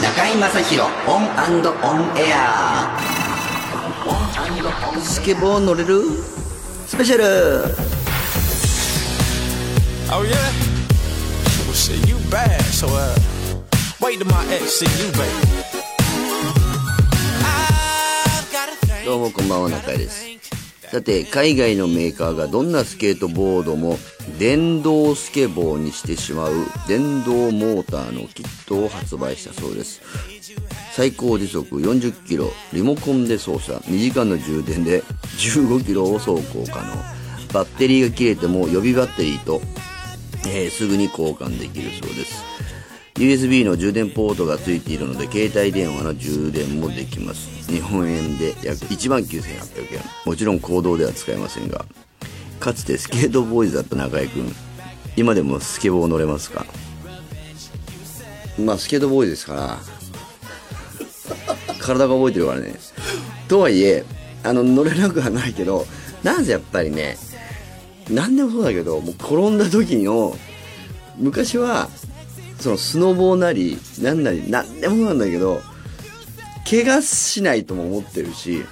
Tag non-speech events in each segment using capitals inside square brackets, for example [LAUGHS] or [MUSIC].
中居正広オンオンエアスケボー乗れるスペシャル Oh yeah? Well shit, you bad, so uh wait till my ex see you, baby. どうもこんばんは中居ですさて海外のメーカーがどんなスケートボードも電動スケボーにしてしまう電動モーターのキットを発売したそうです。最高時速40キロリモコンで操作2時間の充電で15キロを走行可能。バッテリーが切れても予備バッテリーと、えーすぐに交換できるそうです。USB の充電ポートが付いているので携帯電話の充電もできます。日本円で約1万9800円。もちろん公道では使えませんがかつてスケートボーイズだった中居君今でもスケボー乗れますか？まあスケートボーイズですから。[LAUGHS] 体が覚えてるからね。とはいえあの乗れなくはないけどなんせやっぱりね何でもそうだけどもう転んだ時の昔はそのスノボーなりなんなり何でもなんだけど怪我しないとも思ってるし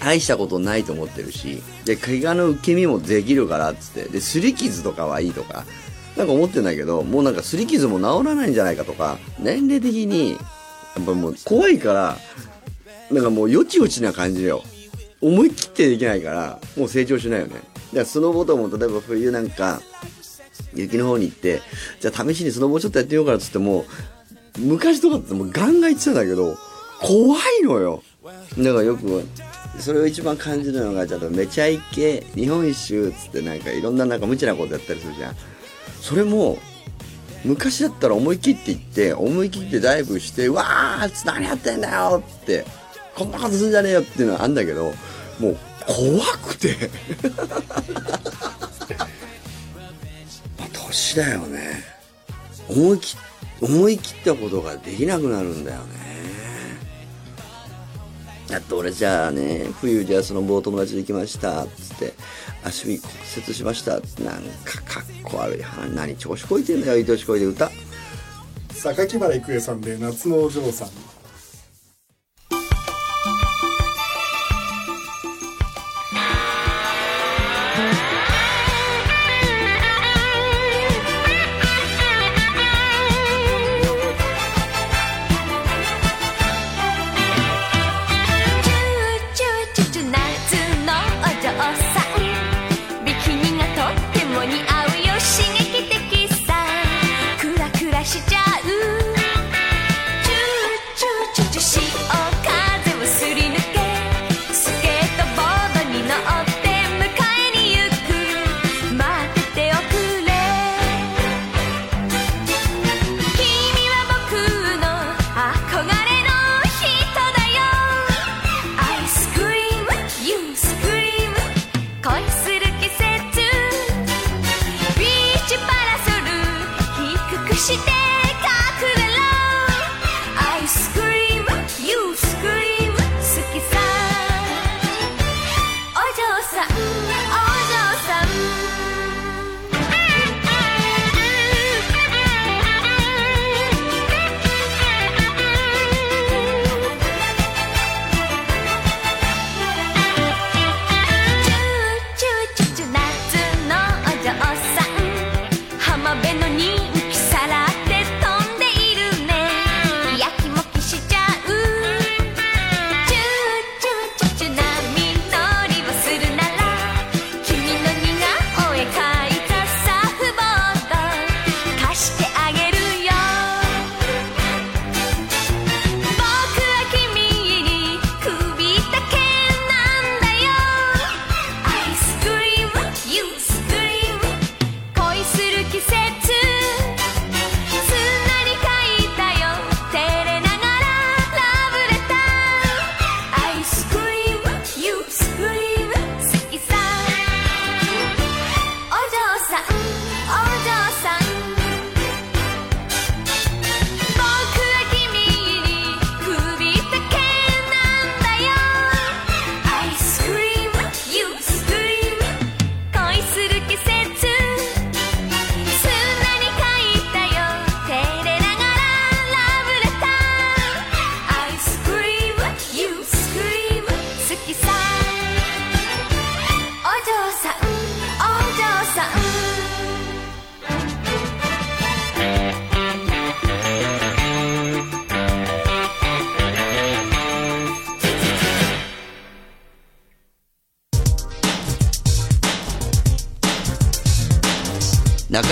大したことないと思ってるしで怪我の受け身もできるからっつってで擦り傷とかはいいとかなんか思ってんだけどもうなんか擦り傷も治らないんじゃないかとか年齢的にやっぱもう怖いからなんかもうよちよちな感じよ。思い切ってできないからもう成長しないよね。だからスノボードも例えば冬なんか雪の方に行ってじゃあ試しにスノボーちょっとやってみようかなっつっても昔とかってもうガンガン言ってたんだけど怖いのよ。だからよくそれを一番感じるのがちょっとめちゃイケ日本一周っつってなんかいろんななんか無茶なことやったりするじゃん。それも昔だったら思い切って行って思い切ってダイブしてわーっつって何やってんだよってこんなことすんじゃねえよっていうのはあんだけどもう怖くて。年だよね。思い切思い切ったことができなくなるんだよね。だって俺じゃあね冬じゃあそのボー友達で行きましたっつって足首骨折しましたってなんかかっこ悪い話何調子こいてんだよ愛しこいで歌。榊原郁恵さんで夏のお嬢さん。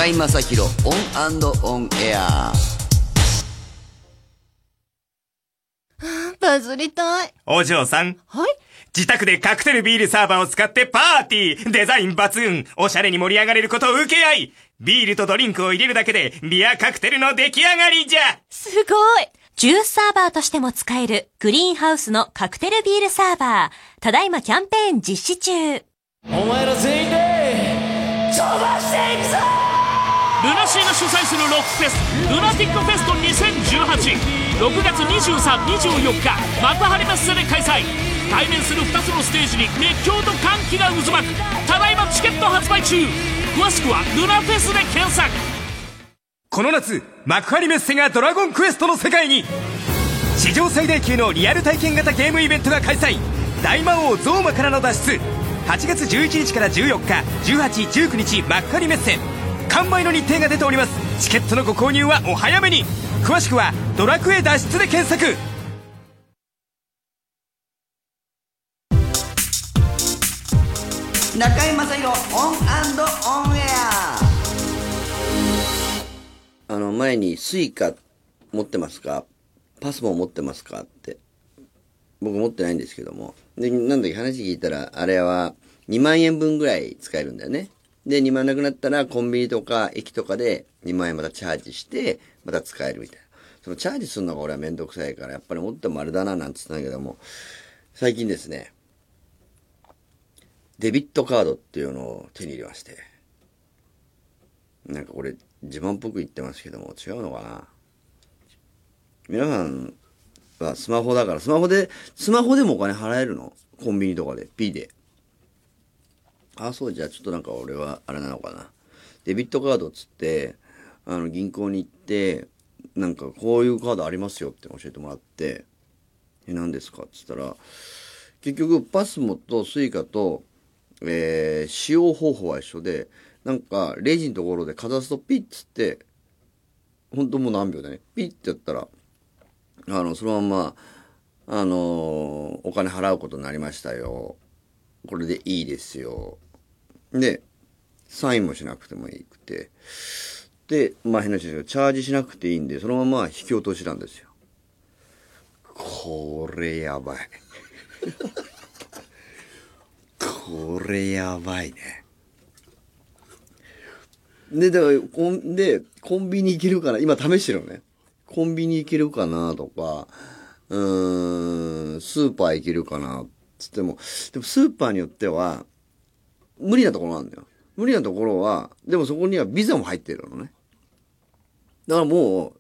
中居正広オンオンエアバズりたい。お嬢さん、はい自宅でカクテルビールサーバーを使ってパーティーデザイン抜群おしゃれに盛り上がれること請け合いビールとドリンクを入れるだけでビアカクテルの出来上がりじゃすごいジュースサーバーとしても使えるグリーンハウスのカクテルビールサーバー。ただいまキャンペーン実施中。お前ら全員で飛ばしていくぞルナシーが主催するロックフェスルナティックフェスト20186月2324日幕張メッセで開催。対面する2つのステージに熱狂と歓喜が渦巻く。ただいまチケット発売中。詳しくはルナフェスで検索。この夏幕張メッセがドラゴンクエストの世界に。史上最大級のリアル体験型ゲームイベントが開催。大魔王ゾーマからの脱出。8月11日から14日1819日幕張メッセ。完売の日程が出ております。チケットのご購入はお早めに。詳しくは「ドラクエ脱出」で検索。中居正広オンオンエア。あの前にスイカ持ってますか？パスモ持ってますかって。僕持ってないんですけども。でなんだっけ？話聞いたらあれは2万円分ぐらい使えるんだよね。で2万なくなったらコンビニとか駅とかで2万円またチャージしてまた使えるみたいなそのチャージするのが俺はめんどくさいからやっぱり持ってもあれだななんつったんだけども最近ですねデビットカードっていうのを手に入れまして。なんかこれ自慢っぽく言ってますけども違うのかな？皆さんはスマホだから、スマホで、スマホでもお金払えるの？コンビニとかで、ピで。ああ、そう、じゃあちょっとなんか俺はあれなのかな。デビットカードっつって、あの銀行に行って、なんかこういうカードありますよって教えてもらって、え、何ですかっつったら、結局パスモとスイカと、えー使用方法は一緒で、なんか、レジのところでかざすとピッつって、本当もう何秒でね、ピッってやったら、あの、そのまま、あのーお金払うことになりましたよ。これでいいですよ。で、サインもしなくてもいいくて。で、まあ変な話ですけど、チャージしなくていいんで、そのまま引き落としなんですよ。これやばい。これやばいね。で、だから、コン、で、コンビニ行けるかな今試してるのね。コンビニ行けるかなとか、うーん、スーパー行けるかなつっても、でもスーパーによっては、無理なところなんだよ。無理なところは、でもそこにはビザも入ってるのね。だからもう、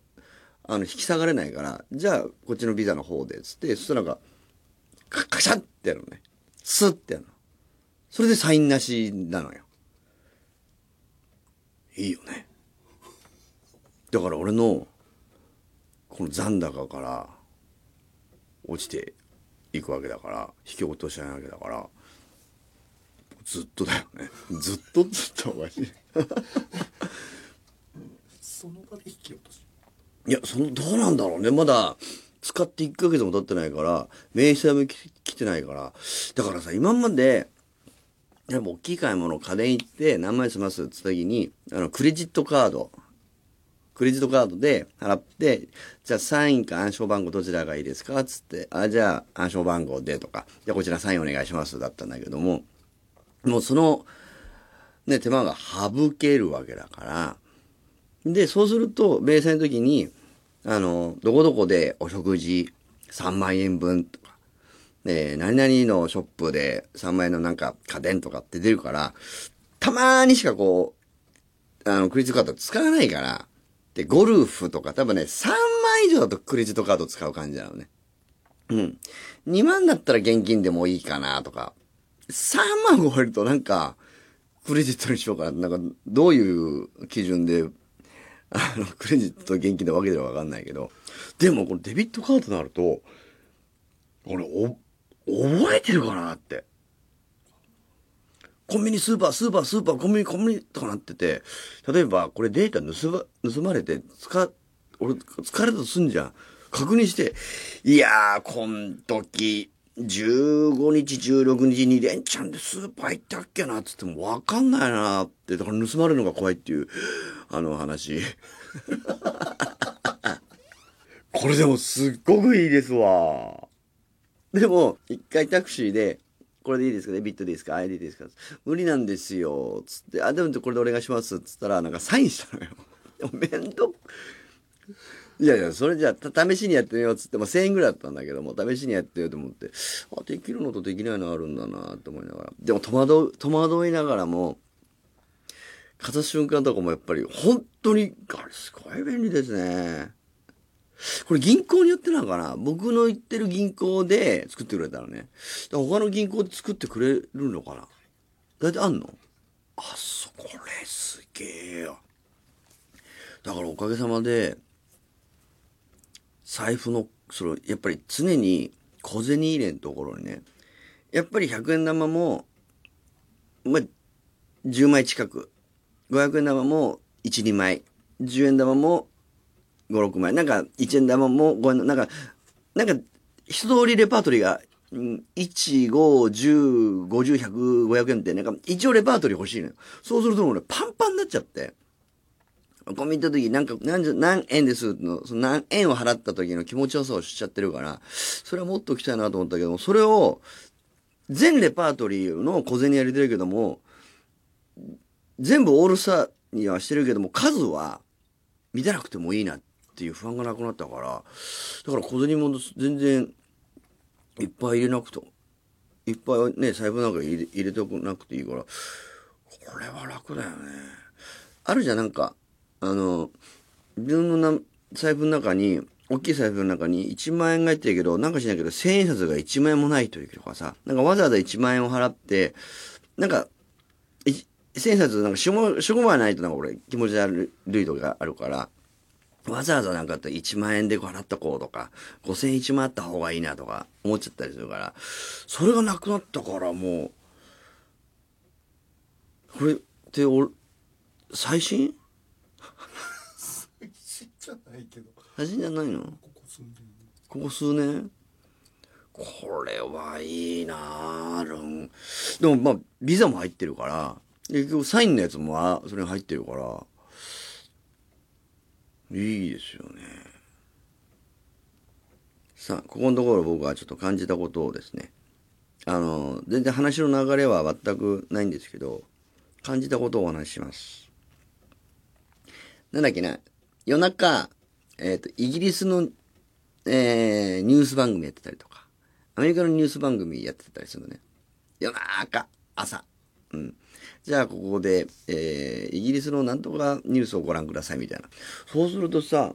あの、引き下がれないから、じゃあ、こっちのビザの方で、つって、そしたらなんか、カカシャってやるのね。スッてやるの。それでサインなしなのよ。いいよね。だから俺の、この残高から、落ちていくわけだから、引き落としないわけだから、ずっとだよね。[LAUGHS] ずっとずっとおかしい。[LAUGHS] その場で引き落とし？いや、その、どうなんだろうね。まだ、使って1ヶ月も経ってないから、名刺代も来来てないから。だからさ、今まで、やっぱ大きい買い物、家電行って何枚しますって言った時に、あの、クレジットカード、クレジットカードで払って、じゃあサインか暗証番号どちらがいいですか？つって、あ、じゃあ暗証番号でとか、じゃあこちらサインお願いしますだったんだけども、もうその、ね、手間が省けるわけだから、で、そうすると、明細の時に、あの、どこどこでお食事3万円分とか、えー何々のショップで3万円のなんか家電とかって出るから、たまにしかこう、あの、クレジットカード使わないから、で、ゴルフとか多分ね、3万以上だとクレジットカード使う感じなのね。うん。2万だったら現金でもいいかなとか、3万超えるとなんか、クレジットにしようかな。なんか、どういう基準で、あの、クレジットと現金で分けてるか分かんないけど。でも、このデビットカードになると、俺、お、覚えてるかなって。コンビニ、スーパー、スーパー、スーパー、コンビニ、コンビニとかなってて、例えば、これデータ盗ま、盗まれて、使、俺、疲れたとすんじゃん。確認して、いやー、こん時、15日、16日に連チャンでスーパー行ったっけなっつってもわかんないなって、だから盗まれるのが怖いっていう、あの話。[LAUGHS] これでもすっごくいいですわ。でも、一回タクシーで、これでいいですかデビットでいいですか？あれでいいですか？無理なんですよ。つって、あ、でもこれでお願いします。つったら、なんかサインしたのよ。[LAUGHS] でもめんどいやいや、それじゃあ、試しにやってみようっつって、まあ、1000円ぐらいだったんだけども、試しにやってようと思って、あ、できるのとできないのあるんだなと思いながら。でも戸惑う、戸惑いながらも、かざす瞬間とかもやっぱり、本当に、あれすごい便利ですね。これ銀行によってなのかな？僕の行ってる銀行で作ってくれたのね。ら他の銀行で作ってくれるのかな？だいたいあんの？あ、そこれすげえよ。だからおかげさまで、財布の、その、やっぱり常に小銭入れのところにね、やっぱり100円玉も、まあ、10枚近く。500円玉も1、2枚。10円玉も5、6枚。なんか、1円玉も5円、なんか、なんか、一通りレパートリーが、うん1、5、10、50、100、500円って、なんか、一応レパートリー欲しいのよ。そうするともうね、パンパンになっちゃって。コンビニ行った時、なんか、何十、何円ですの、その何円を払った時の気持ちよさをしちゃってるから、それはもっときたいなと思ったけども、それを、全レパートリーの小銭やりてるけども、全部オールスターにはしてるけども、数は見てなくてもいいなってていう不安がなくなったから、だから小銭も全然いっぱい入れなくて、いっぱいね、財布なんか入れ入れておくなくていいから、これは楽だよね。あるじゃん、なんか、あの、自分のな財布の中に、大きい財布の中に1万円が入ってるけど、なんかしないけど、1000円札が1万円もないというとかさ、なんかわざわざ1万円を払って、なんか、い千円札なんか4、5 4 5枚ないとなんか俺気持ち悪いとかあるから、わざわざなんかあったら1万円で払っとこうとか、5000円1万あった方がいいなとか思っちゃったりするから、それがなくなったからもう、これって俺、最新？じゃないけど。最新じゃないの？ここ住んでるここ数年。これはいいなあるん。でもまあ、ビザも入ってるから、結局サインのやつもあそれに入ってるから、いいですよね。さあ、ここのところ僕はちょっと感じたことをですね、あの、全然話の流れは全くないんですけど、感じたことをお話しします。なんだっけな、夜中、えっ、と、イギリスのえー、ニュース番組やってたりとか、アメリカのニュース番組やってたりするのね。夜中、朝。うん。じゃあ、ここで、えー、イギリスのなんとかニュースをご覧くださいみたいな。そうするとさ、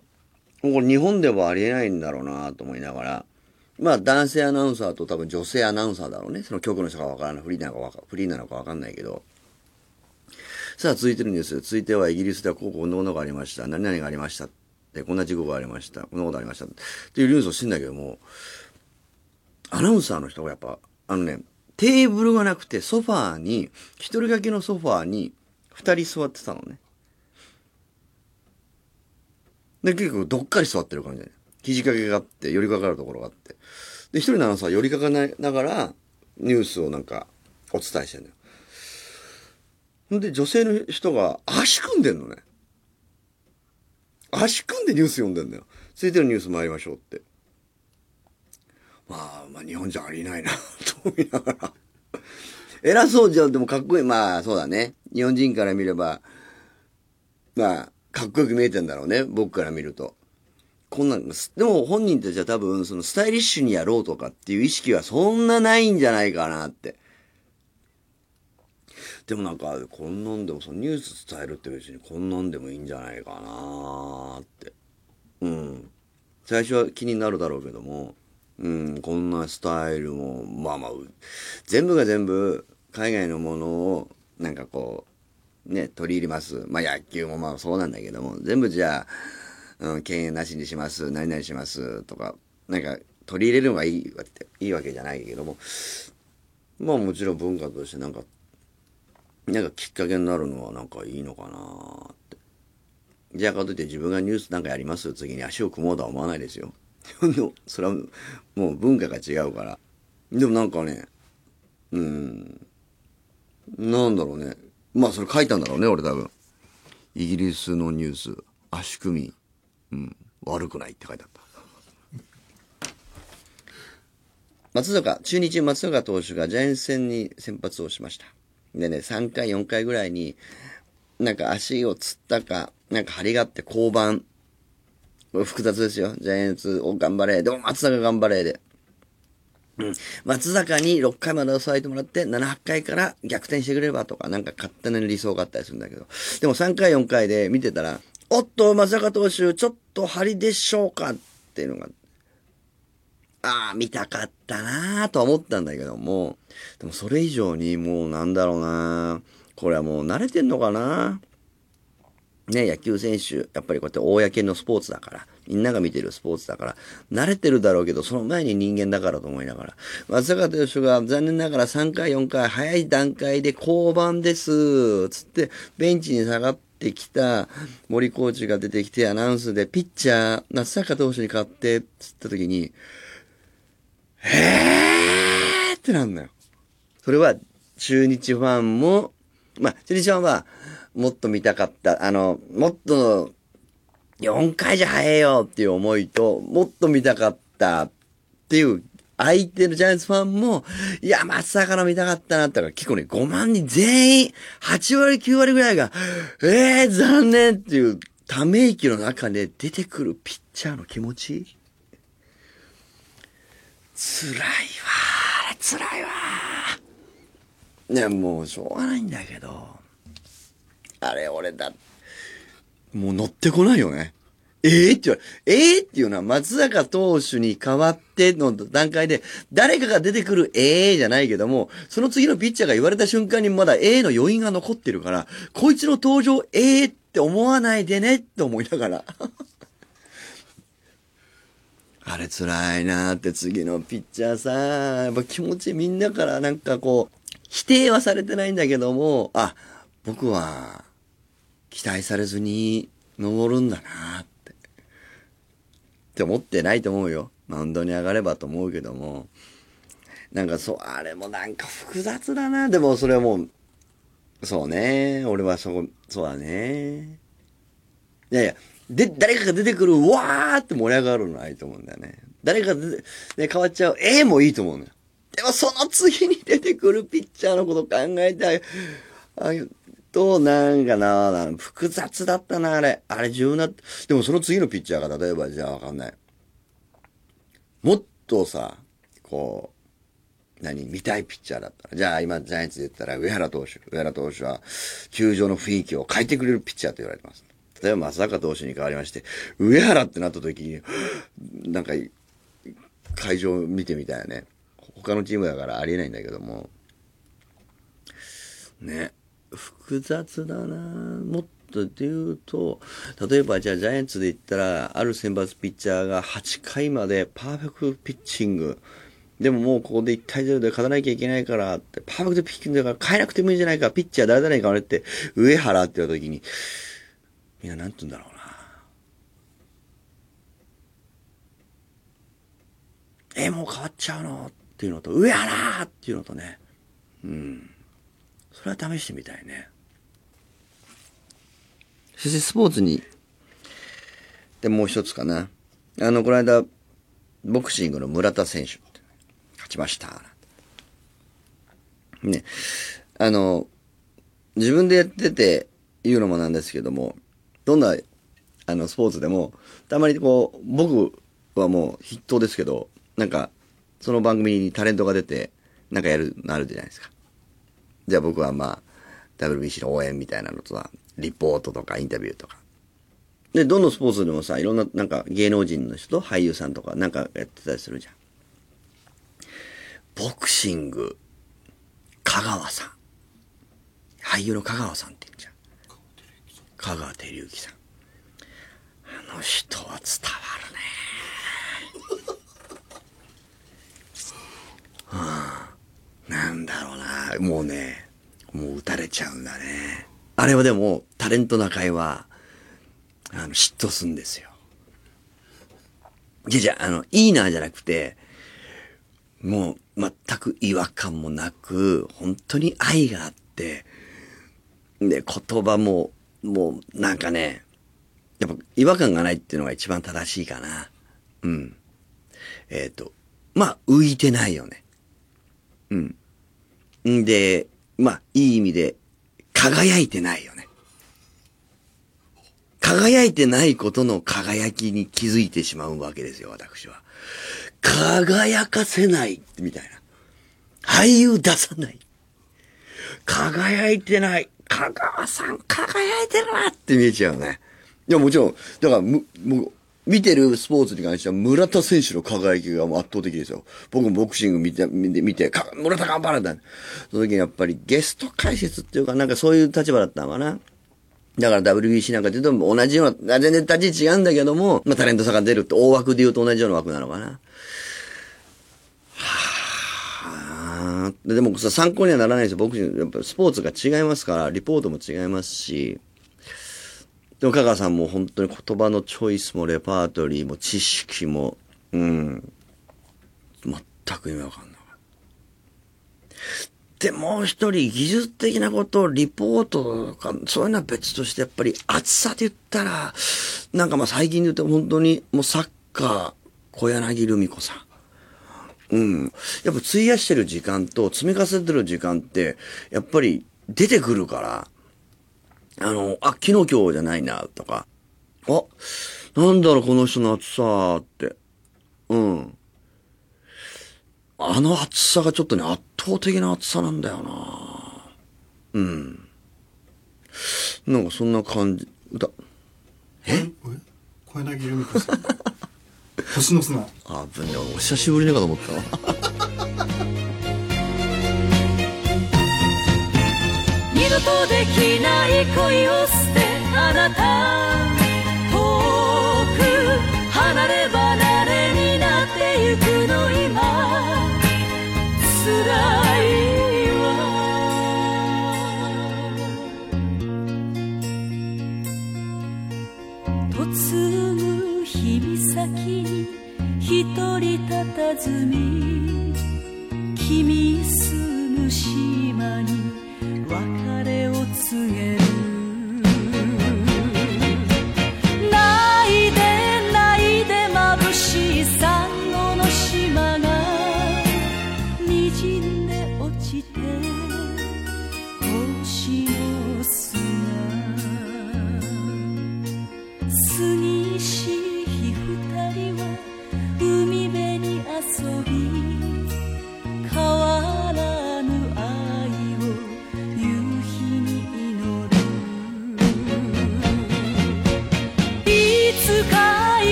これ日本ではありえないんだろうなと思いながら、まあ男性アナウンサーと多分女性アナウンサーだろうね。その局の人がわからない。フリーなのかわかフリーなのかわかんないけど。さあ、続いてるニュース。続いてはイギリスではこうこんなものがありました。何々がありました。で、こんな事故がありました。こんなことありました。っていうニュースをしてんだけども、アナウンサーの人がやっぱ、あのね、テーブルがなくてソファーに、一人掛けのソファーに二人座ってたのね。で、結構どっかり座ってる感じで、肘掛けがあって、寄りかかるところがあって。で、一人のアナウンサーは寄りかかながら、ニュースをなんか、お伝えしてんだよ。ほんで、女性の人が足組んでんのね。足組んでニュース読んでんだよ。続いてのニュース参りましょうって。まあ、まあ日本じゃありえないな、と思いながら。偉そうじゃん、でもかっこいい。まあ、そうだね。日本人から見れば、まあ、かっこよく見えてんだろうね。僕から見ると。こんなん、でも本人たちは多分、そのスタイリッシュにやろうとかっていう意識はそんなないんじゃないかなって。でもなんか、こんなんでも、そのニュース伝えるって別にこんなんでもいいんじゃないかなって。うん。最初は気になるだろうけども、うん、こんなスタイルも、まあまあ、全部が全部、海外のものを、なんかこう、ね、取り入れます。まあ野球もまあそうなんだけども、全部じゃあ、うん、敬遠なしにします、何々します、とか、なんか、取り入れるのがいいわけ、いいわけじゃないけども、まあもちろん文化としてなんか、なんかきっかけになるのはなんかいいのかなって。じゃあかといって自分がニュースなんかやります次に足を組もうとは思わないですよ。それはもう文化が違うから。でもなんかね、うん、なんだろうね。まあそれ書いたんだろうね、俺多分。イギリスのニュース、足組、うん、悪くないって書いてあった。松坂、中日松坂投手がジャイアンツ戦に先発をしました。でね、3回、4回ぐらいに、なんか足をつったか、なんか張りがあって降板。複雑ですよ。ジャイアンツを頑張れ。でも松坂頑張れで。うん。松坂に6回まで抑えてもらって、7、8回から逆転してくれればとか、なんか勝手な理想があったりするんだけど。でも3回、4回で見てたら、おっと、松坂投手、ちょっと張りでしょうかっていうのが、ああ、見たかったなーとは思ったんだけども、でもそれ以上にもうなんだろうなこれはもう慣れてんのかなね、野球選手、やっぱりこうやって公のスポーツだから、みんなが見てるスポーツだから、慣れてるだろうけど、その前に人間だからと思いながら、松坂投手が残念ながら3回、4回、早い段階で降板です、つって、ベンチに下がってきた森コーチが出てきてアナウンスで、ピッチャー、松坂投手に勝って、つった時に、へーってなんだよ。それは、中日ファンも、まあ、中日ファンは、もっと見たかった、あの、もっと、4回じゃ早えよっていう思いと、もっと見たかったっていう、相手のジャイアンツファンも、いや、松坂の見たかったなってか、結構ね、5万人全員、8割、9割ぐらいが、ええー、残念っていう、ため息の中で出てくるピッチャーの気持ち。辛いわあれ辛いわねもうしょうがないんだけど。あれ俺だ。もう乗ってこないよね。ええって言われ、ええっていうのは松坂投手に代わっての段階で、誰かが出てくるええじゃないけども、その次のピッチャーが言われた瞬間にまだええの余韻が残ってるから、こいつの登場ええって思わないでねって思いながら。[LAUGHS] あれ辛いなーって次のピッチャーさ、やっぱ気持ちみんなからなんかこう、否定はされてないんだけども、あ、僕は期待されずに登るんだなーって。って思ってないと思うよ。マウンドに上がればと思うけども。なんかそう、あれもなんか複雑だな。でもそれはもう、そうね。俺はそこ、そうだね。いやいや、で、誰かが出てくる、うわーって盛り上がるのはいいと思うんだよね。誰かが出て、ね、変わっちゃう、ええもいいと思うのよ。でもその次に出てくるピッチャーのこと考えてあげと、なんかな、なん複雑だったな、あれ。あれ重要な、でもその次のピッチャーが例えばじゃあわかんない。もっとさ、こう、何、見たいピッチャーだったら。じゃあ今ジャイアンツで言ったら上原投手。上原投手は球場の雰囲気を変えてくれるピッチャーと言われてます。例えば松坂投手に変わりまして、上原ってなった時に、なんか、会場見てみたいよね。他のチームだからありえないんだけども。ね。複雑だなもっとで言うと、例えばじゃあジャイアンツで言ったら、ある選抜ピッチャーが8回までパーフェクトピッチング。でももうここで1対0で勝たなきゃいけないからって、パーフェクトピッチングだから変えなくてもいいんじゃないか、ピッチャー誰々に変われって、上原って言われた時に、みんななんて言うんだろうな。え、もう変わっちゃうの？っていうのと、上原っていうのとね。うん。それは試してみたいね。そしてスポーツに、で、もう一つかな。あの、この間、ボクシングの村田選手って、勝ちました。ね。あの、自分でやってて言うのもなんですけども、どんな、あの、スポーツでも、たまにこう、僕はもう筆頭ですけど、なんか、その番組にタレントが出て、なんかやるのあるじゃないですか。じゃあ僕はまあ、WBC の応援みたいなのとは、リポートとかインタビューとか。で、どのスポーツでもさ、いろんな、なんか芸能人の人、俳優さんとかなんかやってたりするじゃん。ボクシング、香川さん。俳優の香川さんって言うじゃん。香川照之さん。あの人は伝わるね。は [LAUGHS] あ、なんだろうな、もうね、もう打たれちゃうんだね。あれはでも、タレント中井は、あの、嫉妬すんですよ。じゃじゃ、あの、いいなじゃなくて、もう、全く違和感もなく、本当に愛があって、で、言葉も、もう、なんかね、やっぱ違和感がないっていうのが一番正しいかな。うん。えっ、ー、と、まあ、浮いてないよね。うん。で、まあ、いい意味で、輝いてないよね。輝いてないことの輝きに気づいてしまうわけですよ、私は。輝かせない、みたいな。俳優出さない。輝いてない。香川さん輝いてるなって見えちゃうね。いや、もちろん、だから、む、もう、見てるスポーツに関しては、村田選手の輝きがもう圧倒的ですよ。僕もボクシング見て、見て、見て、か村田頑張るんだ。その時にやっぱりゲスト解説っていうか、なんかそういう立場だったのかな。だから WBC なんかで言うと同じような、全然立ち違うんだけども、まあタレントさんが出るって大枠で言うと同じような枠なのかな。はあ。でもさ、参考にはならないですよ。僕、やっぱスポーツが違いますから、リポートも違いますし、でも香川さんも本当に言葉のチョイスもレパートリーも知識も、うん、全く意味わかんなかった。で、もう一人技術的なことをリポートとか、そういうのは別としてやっぱり暑さで言ったら、なんかまあ最近で言うと本当にもうサッカー、小柳ルミ子さん。うん。やっぱ費やしてる時間と積み重ねてる時間って、やっぱり出てくるから、あの、あ、昨日今日じゃないな、とか、あ、なんだろ、この人の暑さって。うん。あの暑さがちょっとね、圧倒的な暑さなんだよなうん。なんかそんな感じ、歌。え？小柳ルミ子さん。[LAUGHS] 星の砂。あ、ぶんね、お久しぶりだかと思ったわ。二度とできない恋を捨てあなた遠く離れ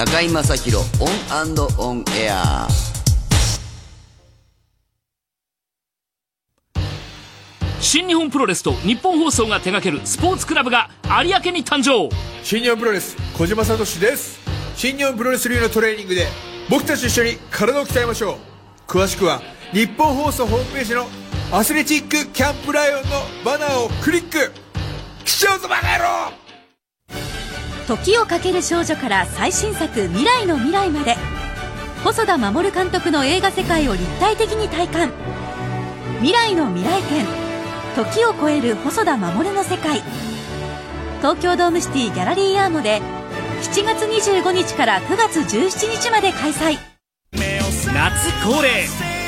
中居正広オンオンエア。新日本プロレスとニッポン放送が手掛けるスポーツクラブが有明に誕生。新日本プロレス小島聡です。新日本プロレス流のトレーニングで僕たち一緒に体を鍛えましょう。詳しくはニッポン放送ホームページのアスレチックキャンプライオンのバナーをクリック。来ちゃうぞバカ野郎時をかける少女から最新作未来の未来まで。細田守監督の映画世界を立体的に体感。未来の未来展。時を超える細田守の世界。東京ドームシティギャラリーアーモで7月25日から9月17日まで開催。夏恒例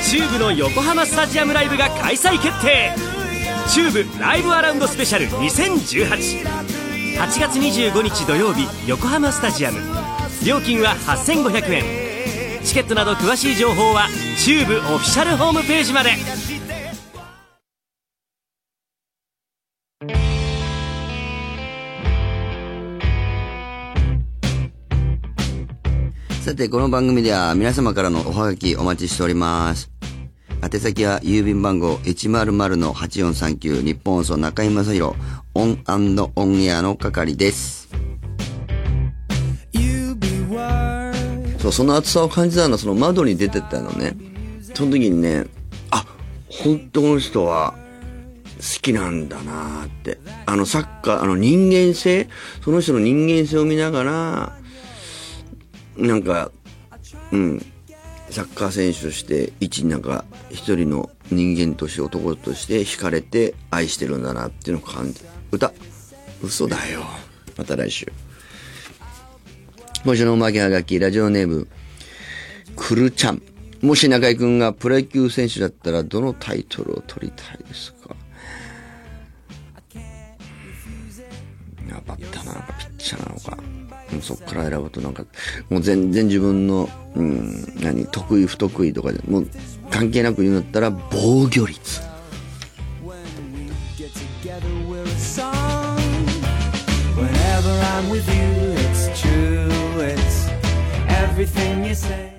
チューブの横浜スタジアムライブが開催決定。チューブライブアラウンドスペシャル2018 8月25日土曜日横浜スタジアム。料金は8500円。チケットなど詳しい情報はチューブオフィシャルホームページまで。さて、この番組では皆様からのおはがきお待ちしております。宛先は郵便番号100-8439ニッポン放送中居正広。オンオンエアの係です。そう、その暑さを感じたのはその窓に出てったのね。その時にね、あ、本当の人は好きなんだなって。あのサッカー、あの人間性？その人の人間性を見ながら、なんか、うん、サッカー選手として、一、なんか、一人の人間として、男として惹かれて愛してるんだなっていうのを感じ、歌、嘘だよ。また来週。今週のおまけはがき、ラジオネーム、くるちゃん。もし中居くんがプロ野球選手だったら、どのタイトルを取りたいですか？やバッターなのか、ピッチャーなのか。うそっから選ぶとなんか、もう全然自分の、うん、何、得意不得意とかで、もう関係なく言うんだったら防御率。I'm with you, it's true. It's everything you say.